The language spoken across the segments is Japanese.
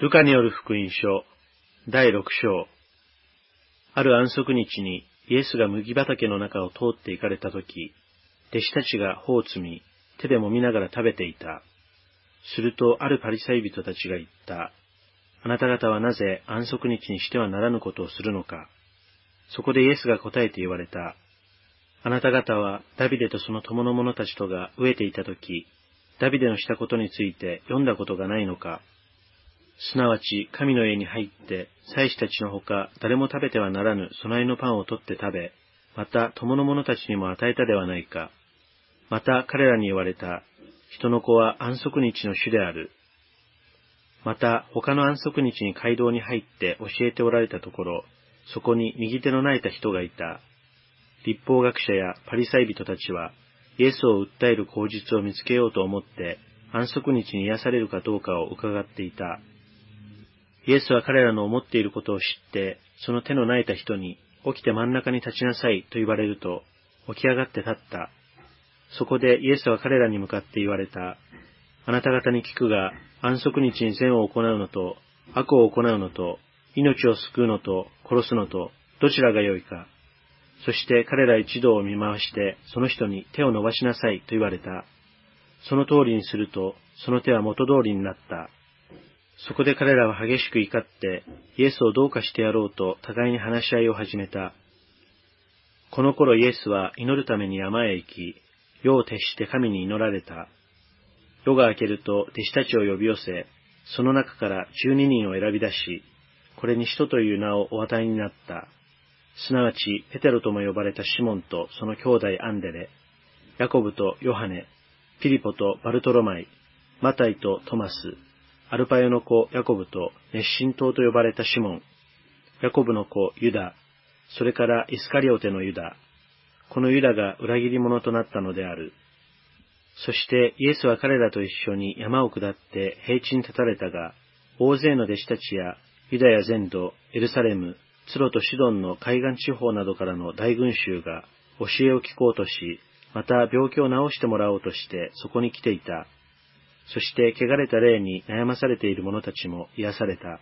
ルカによる福音書、第六章。ある安息日にイエスが麦畑の中を通って行かれたとき、弟子たちが頬を摘み、手で揉みながら食べていた。するとあるパリサイ人たちが言った。あなた方はなぜ安息日にしてはならぬことをするのか。そこでイエスが答えて言われた。あなた方はダビデとその友の者たちとが飢えていたとき、ダビデのしたことについて読んだことがないのか。すなわち神の家に入って、祭司たちのほか誰も食べてはならぬ備えのパンを取って食べ、また友の者たちにも与えたではないか。また彼らに言われた、人の子は安息日の主である。また他の安息日に街道に入って教えておられたところ、そこに右手の泣いた人がいた。立法学者やパリサイ人たちは、イエスを訴える口実を見つけようと思って、安息日に癒されるかどうかを伺っていた。イエスは彼らの思っていることを知って、その手の泣いた人に、起きて真ん中に立ちなさいと言われると、起き上がって立った。そこでイエスは彼らに向かって言われた。あなた方に聞くが、安息日に善を行うのと、悪を行うのと、命を救うのと、殺すのと、どちらが良いか。そして彼ら一同を見回して、その人に手を伸ばしなさいと言われた。その通りにすると、その手は元通りになった。そこで彼らは激しく怒って、イエスをどうかしてやろうと互いに話し合いを始めた。この頃イエスは祈るために山へ行き、夜を徹して神に祈られた。夜が明けると弟子たちを呼び寄せ、その中から十二人を選び出し、これに使徒という名をお与えになった。すなわち、ペテロとも呼ばれたシモンとその兄弟アンデレ、ヤコブとヨハネ、ピリポとバルトロマイ、マタイとトマス、アルパヨの子ヤコブと熱心党と呼ばれたシモン、ヤコブの子ユダ、それからイスカリオテのユダ、このユダが裏切り者となったのである。そしてイエスは彼らと一緒に山を下って平地に立たれたが、大勢の弟子たちやユダヤ全土、エルサレム、ツロとシドンの海岸地方などからの大群衆が教えを聞こうとし、また病気を治してもらおうとしてそこに来ていた。そして汚れた霊に悩まされている者たちも癒された。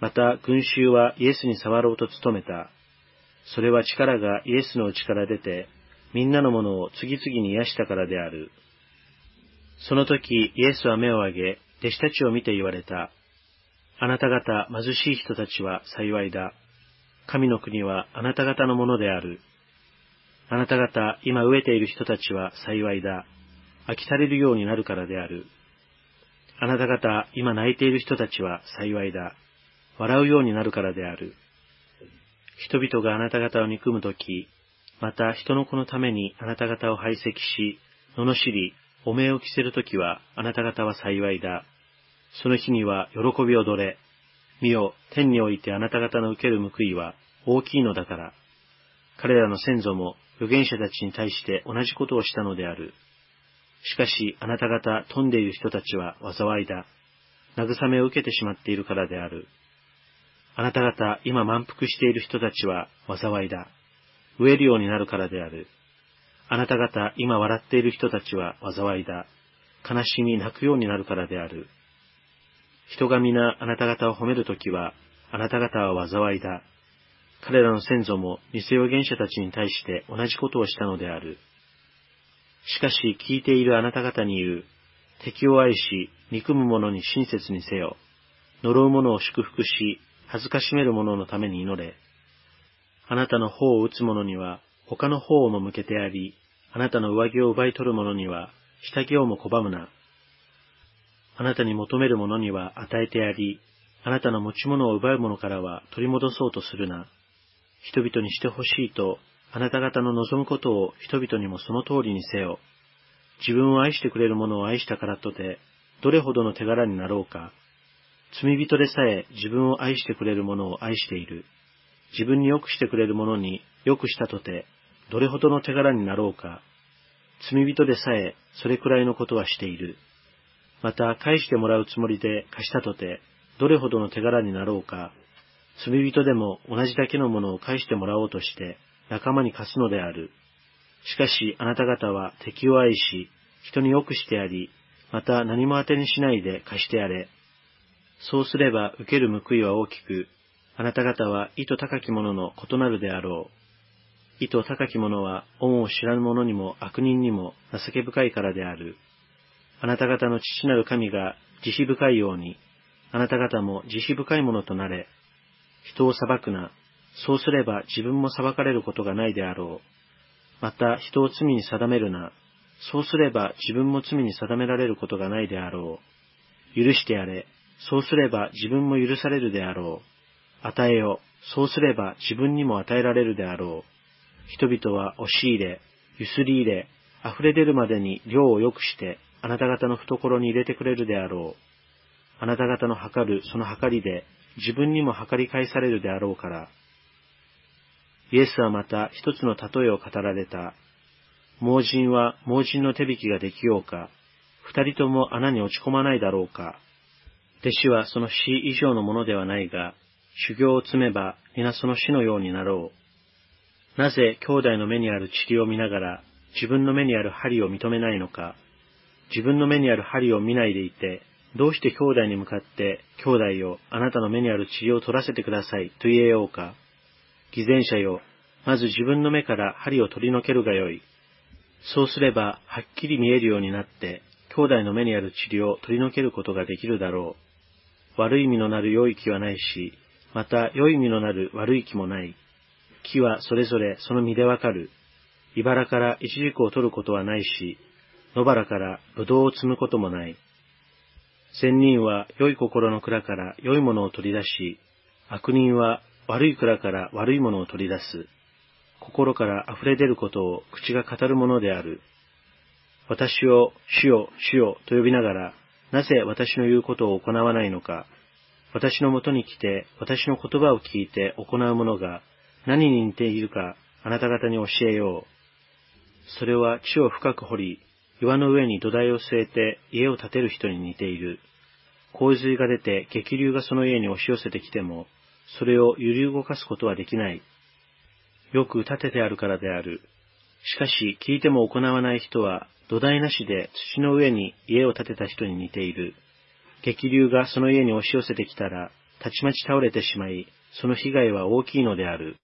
また群衆はイエスに触ろうと努めた。それは力がイエスの内から出て、みんなのものを次々に癒したからである。その時イエスは目を上げ、弟子たちを見て言われた。あなた方貧しい人たちは幸いだ。神の国はあなた方のものである。あなた方今飢えている人たちは幸いだ。飽きされるようになるからである。あなた方、今泣いている人たちは幸いだ。笑うようになるからである。人々があなた方を憎むとき、また人の子のためにあなた方を排斥し、罵り、汚名を着せるときはあなた方は幸いだ。その日には喜びをどれ。見よ、天においてあなた方の受ける報いは大きいのだから。彼らの先祖も預言者たちに対して同じことをしたのである。しかしあなた方富んでいる人たちは災いだ。慰めを受けてしまっているからである。あなた方今満腹している人たちは災いだ。飢えるようになるからである。あなた方今笑っている人たちは災いだ。悲しみ泣くようになるからである。人が皆あなた方を褒めるときは、あなた方は災いだ。彼らの先祖も偽預言者たちに対して同じことをしたのである。しかし聞いているあなた方に言う。敵を愛し、憎む者に親切にせよ。呪う者を祝福し、恥ずかしめる者のために祈れ。あなたの頬を打つ者には、他の頬をも向けてやり、あなたの上着を奪い取る者には、下着をも拒むな。あなたに求める者には与えてやり、あなたの持ち物を奪う者からは取り戻そうとするな。人々にしてほしいとあなた方の望むことを人々にもその通りにせよ。自分を愛してくれる者を愛したからとて、どれほどの手柄になろうか。罪人でさえ自分を愛してくれる者を愛している。自分に良くしてくれる者に良くしたとて、どれほどの手柄になろうか。罪人でさえそれくらいのことはしている。また返してもらうつもりで貸したとて、どれほどの手柄になろうか。罪人でも同じだけのものを返してもらおうとして、仲間に貸すのである。しかしあなた方は敵を愛し、人に良くしてやり、また何も当てにしないで貸してやれ。そうすれば受ける報いは大きく、あなた方は意図高き者の異なるであろう。意図高き者は恩を知らぬ者にも悪人にも情け深いからである。あなた方の父なる神が慈悲深いように、あなた方も慈悲深いものとなれ。人を裁くな。そうすれば自分も裁かれることがないであろう。また人を罪に定めるな。そうすれば自分も罪に定められることがないであろう。許してやれ。そうすれば自分も許されるであろう。与えよ。そうすれば自分にも与えられるであろう。人々は押し入れ、ゆすり入れ、溢れ出るまでに量を良くして、あなた方の懐に入れてくれるであろう。あなた方の測るその測りで、自分にも測り返されるであろうから。イエスはまた一つの例えを語られた。盲人は盲人の手引きができようか。二人とも穴に落ち込まないだろうか。弟子はその死以上のものではないが、修行を積めば皆その死のようになろう。なぜ兄弟の目にある塵を見ながら自分の目にある針を認めないのか。自分の目にある針を見ないでいて、どうして兄弟に向かって、兄弟をあなたの目にある塵を取らせてくださいと言えようか。偽善者よ、まず自分の目から針を取り除けるがよい。そうすれば、はっきり見えるようになって、兄弟の目にある塵を取り除けることができるだろう。悪い実のなる良い木はないし、また良い実のなる悪い木もない。木はそれぞれその実でわかる。茨からイチジクを取ることはないし、野原からぶどうを摘むこともない。善人は良い心の蔵から良いものを取り出し、悪人は悪い蔵から悪いものを取り出す。心から溢れ出ることを口が語るものである。私を主よ、主よと呼びながら、なぜ私の言うことを行わないのか。私のもとに来て、私の言葉を聞いて行う者が何に似ているか、あなた方に教えよう。それは地を深く掘り、岩の上に土台を据えて家を建てる人に似ている。洪水が出て激流がその家に押し寄せてきても、それを揺り動かすことはできない。よく立ててあるからである。しかし聞いても行わない人は土台なしで土の上に家を建てた人に似ている。激流がその家に押し寄せてきたら、たちまち倒れてしまい、その被害は大きいのである。